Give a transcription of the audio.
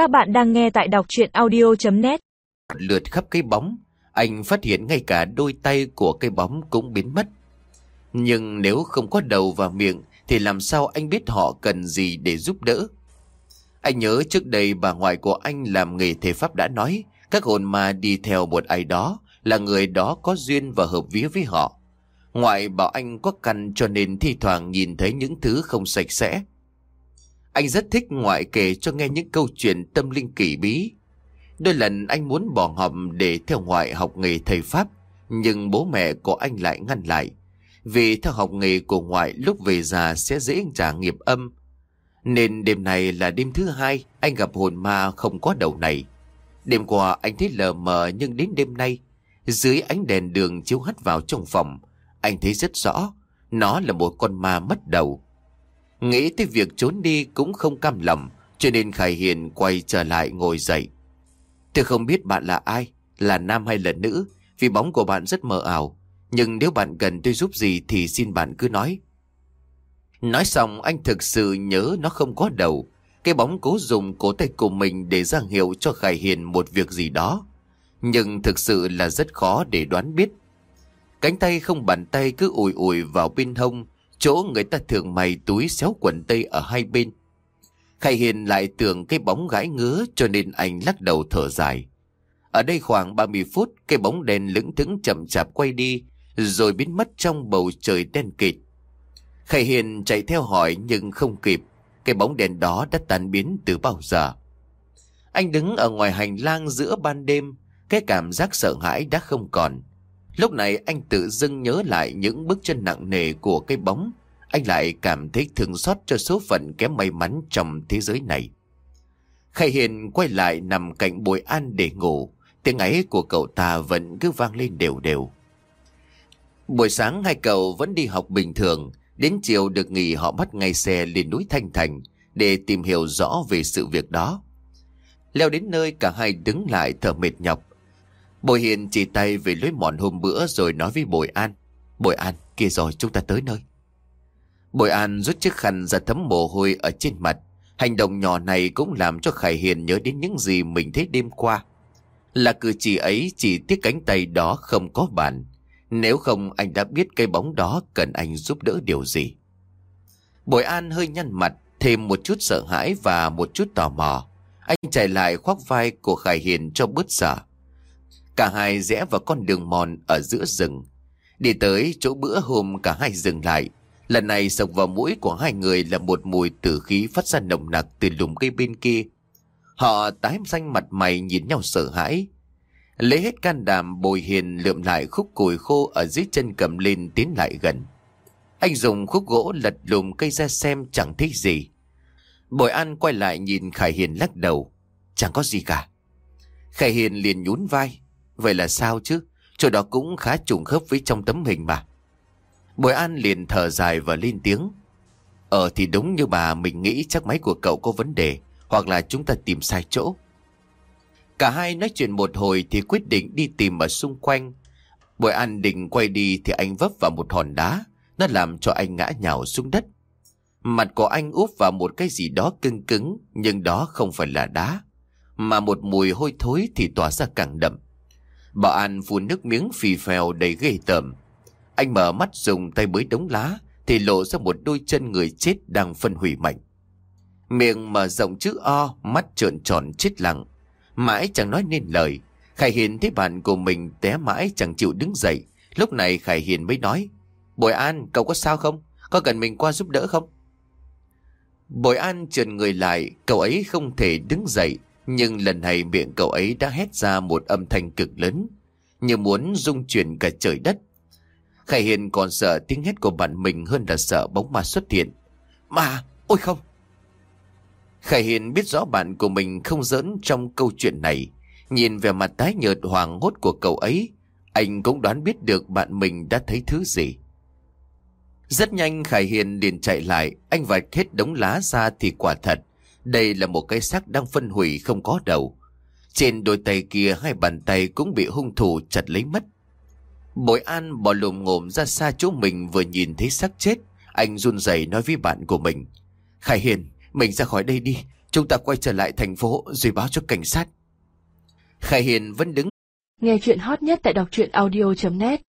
Các bạn đang nghe tại đọc chuyện audio.net lượt khắp cái bóng, anh phát hiện ngay cả đôi tay của cái bóng cũng biến mất. Nhưng nếu không có đầu và miệng thì làm sao anh biết họ cần gì để giúp đỡ? Anh nhớ trước đây bà ngoại của anh làm nghề thể pháp đã nói các hồn ma đi theo một ai đó là người đó có duyên và hợp vía với họ. Ngoại bảo anh có căn cho nên thi thoảng nhìn thấy những thứ không sạch sẽ. Anh rất thích ngoại kể cho nghe những câu chuyện tâm linh kỳ bí. Đôi lần anh muốn bỏ học để theo ngoại học nghề thầy Pháp, nhưng bố mẹ của anh lại ngăn lại. Vì theo học nghề của ngoại lúc về già sẽ dễ trả nghiệp âm. Nên đêm này là đêm thứ hai anh gặp hồn ma không có đầu này. Đêm qua anh thấy lờ mờ nhưng đến đêm nay, dưới ánh đèn đường chiếu hắt vào trong phòng, anh thấy rất rõ, nó là một con ma mất đầu. Nghĩ tới việc trốn đi cũng không cam lòng, cho nên Khải Hiền quay trở lại ngồi dậy. Tôi không biết bạn là ai, là nam hay là nữ, vì bóng của bạn rất mờ ảo. Nhưng nếu bạn cần tôi giúp gì thì xin bạn cứ nói. Nói xong anh thực sự nhớ nó không có đầu. Cái bóng cố dùng cổ tay của mình để giang hiệu cho Khải Hiền một việc gì đó. Nhưng thực sự là rất khó để đoán biết. Cánh tay không bàn tay cứ ủi ủi vào bên hông, chỗ người ta thường mày túi xéo quần tây ở hai bên. Khải Hiền lại tưởng cái bóng gãi ngứa cho nên anh lắc đầu thở dài. Ở đây khoảng 30 phút, cái bóng đèn lững thững chậm chạp quay đi, rồi biến mất trong bầu trời đen kịt. Khải Hiền chạy theo hỏi nhưng không kịp, cái bóng đèn đó đã tan biến từ bao giờ. Anh đứng ở ngoài hành lang giữa ban đêm, cái cảm giác sợ hãi đã không còn. Lúc này anh tự dưng nhớ lại những bước chân nặng nề của cái bóng. Anh lại cảm thấy thương xót cho số phận kém may mắn trong thế giới này. Khai Hiền quay lại nằm cạnh bồi an để ngủ. Tiếng ấy của cậu ta vẫn cứ vang lên đều đều. Buổi sáng hai cậu vẫn đi học bình thường. Đến chiều được nghỉ, họ bắt ngay xe lên núi Thanh Thành để tìm hiểu rõ về sự việc đó. Leo đến nơi, cả hai đứng lại thở mệt nhọc. Bồi Hiền chỉ tay về lối mòn hôm bữa rồi nói với Bồi An. Bồi An, kia rồi chúng ta tới nơi. Bồi An rút chiếc khăn ra thấm mồ hôi ở trên mặt. Hành động nhỏ này cũng làm cho Khải Hiền nhớ đến những gì mình thấy đêm qua. Là cử chỉ ấy chỉ tiếc cánh tay đó không có bàn. Nếu không anh đã biết cây bóng đó cần anh giúp đỡ điều gì. Bồi An hơi nhăn mặt, thêm một chút sợ hãi và một chút tò mò. Anh chạy lại khoác vai của Khải Hiền cho bớt sợ. Cả hai rẽ vào con đường mòn ở giữa rừng. Đi tới chỗ bữa hôm cả hai dừng lại. Lần này sộc vào mũi của hai người là một mùi tử khí phát ra nồng nặc từ lùm cây bên kia. Họ tái xanh mặt mày nhìn nhau sợ hãi. Lấy hết can đảm bồi hiền lượm lại khúc củi khô ở dưới chân cầm lên tiến lại gần. Anh dùng khúc gỗ lật lùm cây ra xem chẳng thấy gì. Bồi an quay lại nhìn Khải Hiền lắc đầu. Chẳng có gì cả. Khải Hiền liền nhún vai. Vậy là sao chứ? Chỗ đó cũng khá trùng khớp với trong tấm hình mà. Bồi An liền thở dài và lên tiếng. Ờ thì đúng như bà mình nghĩ chắc máy của cậu có vấn đề. Hoặc là chúng ta tìm sai chỗ. Cả hai nói chuyện một hồi thì quyết định đi tìm ở xung quanh. Bồi An định quay đi thì anh vấp vào một hòn đá. Nó làm cho anh ngã nhào xuống đất. Mặt của anh úp vào một cái gì đó cứng cứng, nhưng đó không phải là đá. Mà một mùi hôi thối thì tỏa ra càng đậm. Bà An phun nước miếng phì phèo đầy ghê tởm. Anh mở mắt dùng tay bới đống lá thì lộ ra một đôi chân người chết đang phân hủy mạnh. Miệng mở rộng chữ O, mắt trợn tròn chết lặng. Mãi chẳng nói nên lời. Khải Hiền thấy bạn của mình té mãi chẳng chịu đứng dậy. Lúc này Khải Hiền mới nói. Bội An, cậu có sao không? Có cần mình qua giúp đỡ không? Bội An trườn người lại, cậu ấy không thể đứng dậy. Nhưng lần này miệng cậu ấy đã hét ra một âm thanh cực lớn, như muốn rung chuyển cả trời đất. Khải Hiền còn sợ tiếng hét của bạn mình hơn là sợ bóng ma xuất hiện. Mà, ôi không! Khải Hiền biết rõ bạn của mình không giỡn trong câu chuyện này. Nhìn về mặt tái nhợt hoàng hốt của cậu ấy, anh cũng đoán biết được bạn mình đã thấy thứ gì. Rất nhanh Khải Hiền liền chạy lại, anh vạch hết đống lá ra thì quả thật. Đây là một cái xác đang phân hủy không có đầu. Trên đôi tay kia hai bàn tay cũng bị hung thủ chặt lấy mất. Bội An bỏ lùm ngồm ra xa chỗ mình vừa nhìn thấy xác chết. Anh run rẩy nói với bạn của mình. Khải Hiền, mình ra khỏi đây đi. Chúng ta quay trở lại thành phố rồi báo cho cảnh sát. Khải Hiền vẫn đứng. Nghe chuyện hot nhất tại đọc truyện audio.net